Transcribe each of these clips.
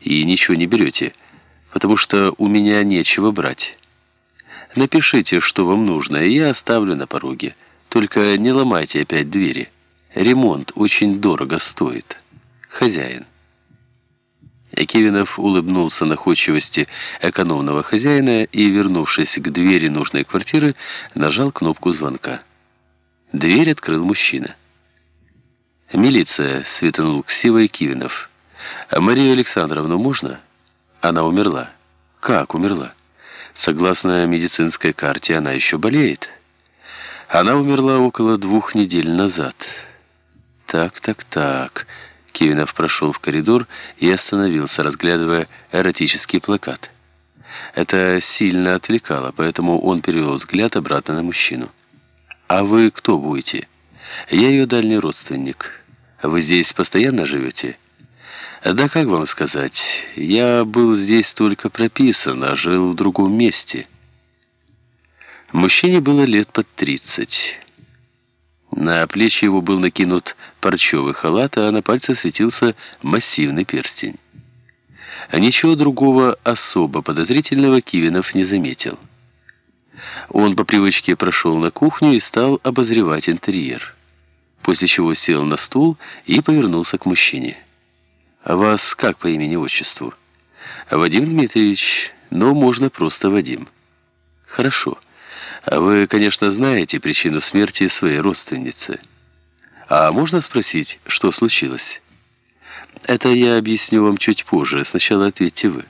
и ничего не берете, потому что у меня нечего брать. Напишите, что вам нужно, и я оставлю на пороге. Только не ломайте опять двери. Ремонт очень дорого стоит. Хозяин. Кивинов улыбнулся находчивости экономного хозяина и, вернувшись к двери нужной квартиры, нажал кнопку звонка. Дверь открыл мужчина. «Милиция», — светанул ксивой Кивинов. «А Марию Александровну можно?» «Она умерла». «Как умерла?» «Согласно медицинской карте, она еще болеет». «Она умерла около двух недель назад». «Так, так, так...» Кивинов прошел в коридор и остановился, разглядывая эротический плакат. Это сильно отвлекало, поэтому он перевел взгляд обратно на мужчину. «А вы кто будете?» «Я ее дальний родственник. Вы здесь постоянно живете?» «Да как вам сказать? Я был здесь только прописан, а жил в другом месте». Мужчине было лет под тридцать. На плечи его был накинут парчевый халат, а на пальце светился массивный перстень. А ничего другого особо подозрительного Кивинов не заметил. Он по привычке прошел на кухню и стал обозревать интерьер. После чего сел на стул и повернулся к мужчине. «А вас как по имени-отчеству?» «Вадим Дмитриевич, но можно просто Вадим». «Хорошо». А вы, конечно, знаете причину смерти своей родственницы. А можно спросить, что случилось? Это я объясню вам чуть позже. Сначала ответьте вы.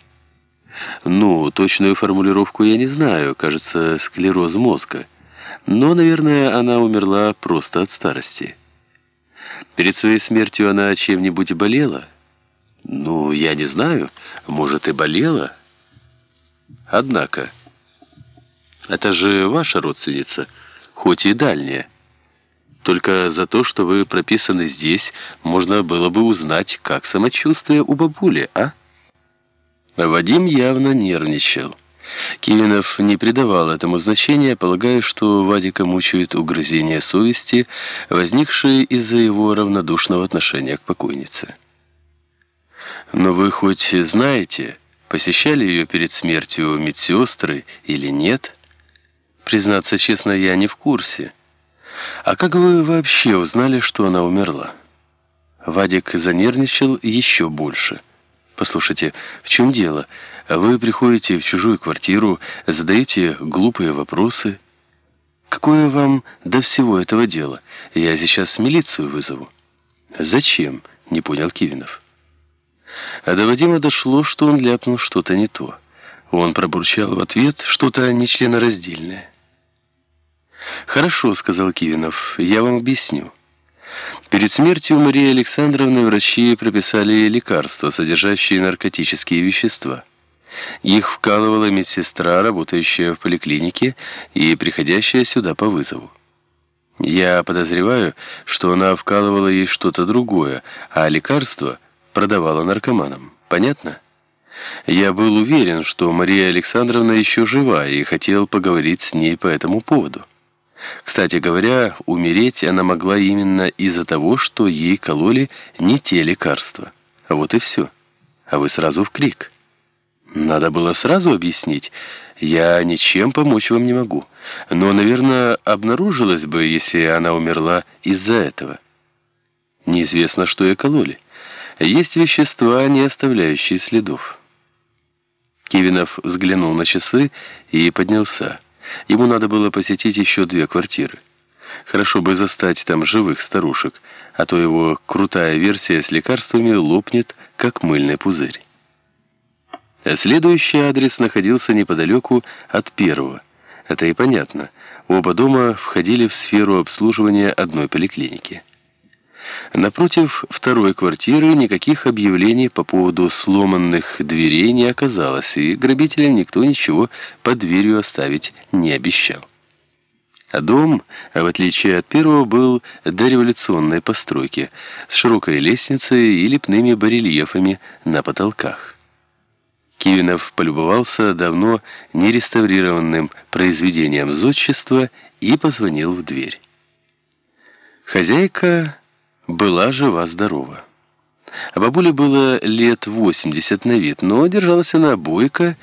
Ну, точную формулировку я не знаю. Кажется, склероз мозга. Но, наверное, она умерла просто от старости. Перед своей смертью она чем-нибудь болела? Ну, я не знаю. Может, и болела. Однако... Это же ваша родственница, хоть и дальняя. Только за то, что вы прописаны здесь, можно было бы узнать, как самочувствие у бабули, а? Вадим явно нервничал. Кивинов не придавал этому значения, полагая, что Вадика мучает угрызение совести, возникшие из-за его равнодушного отношения к покойнице. «Но вы хоть знаете, посещали ее перед смертью медсестры или нет?» Признаться честно, я не в курсе. А как вы вообще узнали, что она умерла? Вадик занервничал еще больше. Послушайте, в чем дело? Вы приходите в чужую квартиру, задаете глупые вопросы. Какое вам до всего этого дела? Я сейчас милицию вызову. Зачем? Не понял Кивинов. А до Вадима дошло, что он ляпнул что-то не то. Он пробурчал в ответ что-то нечленораздельное. «Хорошо», — сказал Кивинов, — «я вам объясню». Перед смертью Марии Александровны врачи прописали лекарства, содержащие наркотические вещества. Их вкалывала медсестра, работающая в поликлинике и приходящая сюда по вызову. Я подозреваю, что она вкалывала ей что-то другое, а лекарство продавала наркоманам. Понятно? Я был уверен, что Мария Александровна еще жива и хотел поговорить с ней по этому поводу. Кстати говоря, умереть она могла именно из-за того, что ей кололи не те лекарства. Вот и все. А вы сразу в крик. Надо было сразу объяснить. Я ничем помочь вам не могу. Но, наверное, обнаружилось бы, если она умерла из-за этого. Неизвестно, что ей кололи. Есть вещества, не оставляющие следов. Кивинов взглянул на часы и поднялся. Ему надо было посетить еще две квартиры. Хорошо бы застать там живых старушек, а то его крутая версия с лекарствами лопнет, как мыльный пузырь. Следующий адрес находился неподалеку от первого. Это и понятно. Оба дома входили в сферу обслуживания одной поликлиники. Напротив второй квартиры никаких объявлений по поводу сломанных дверей не оказалось, и грабителям никто ничего под дверью оставить не обещал. А дом, в отличие от первого, был дореволюционной постройки, с широкой лестницей и лепными барельефами на потолках. Кивинов полюбовался давно нереставрированным произведением зодчества и позвонил в дверь. Хозяйка была жива-здорова. А бабуле было лет восемьдесят на вид, но держалась она бойко